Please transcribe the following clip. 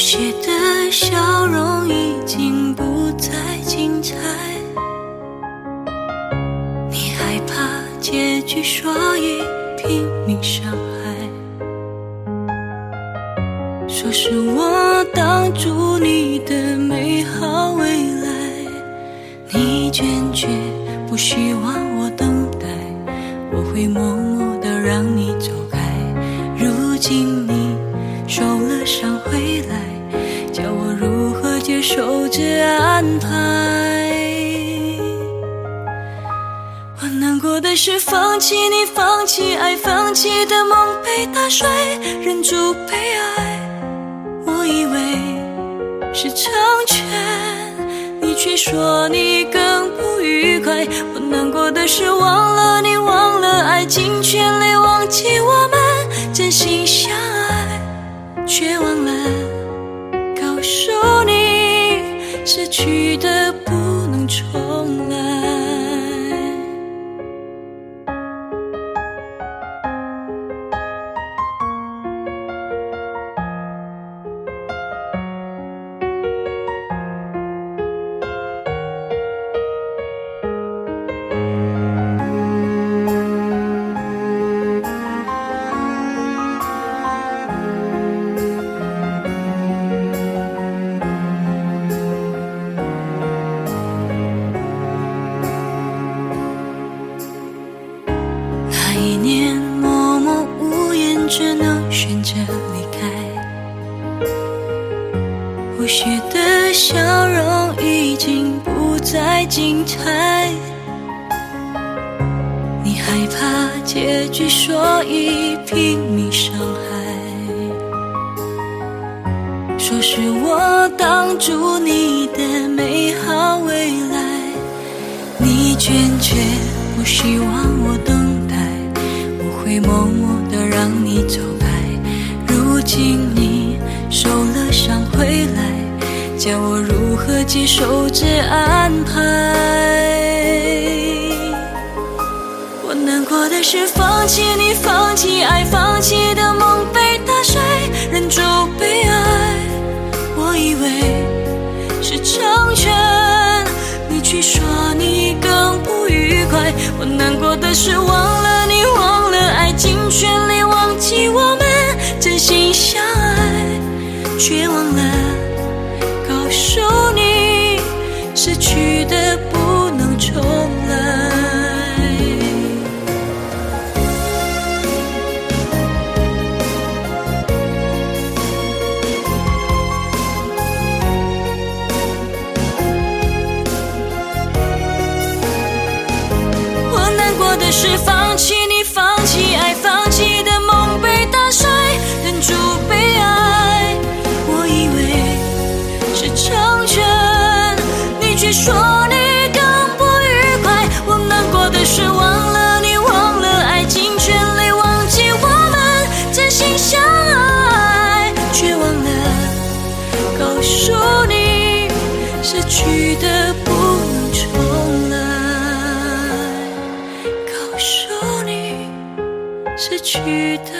些的笑容已经不再精彩，你害怕结局，所以拼命伤害。说是我挡住你的美好未来，你坚决不希望我等待，我会默默的让你走开。如今你受了伤回来。守着安排？我难过的是放弃你，放弃爱，放弃的梦被打碎，忍住悲哀。我以为是成全，你却说你更不愉快。我难过的是忘了你，忘了爱尽全力，忘记我们真心相爱，却忘失去的不能重一年，默默无言，只能选择离开。不屑的笑容已经不再精彩。你害怕结局，所以拼命伤害。说是我挡住你的美好未来，你坚决不希望我等，会默默的让你走开。如今你受了伤回来，叫我如何接受这安排？我难过的是放弃你，放弃爱，放弃的梦被打碎，忍住悲哀。我以为是成全，你却说你更不愉快。我难过的是是放弃你，放弃爱，放弃的梦被打碎，忍住悲哀。我以为是成全，你却说你更不愉快。我难过的是忘了你，忘了爱尽全力，忘记我们真心相爱，却忘了告诉你，失去的去的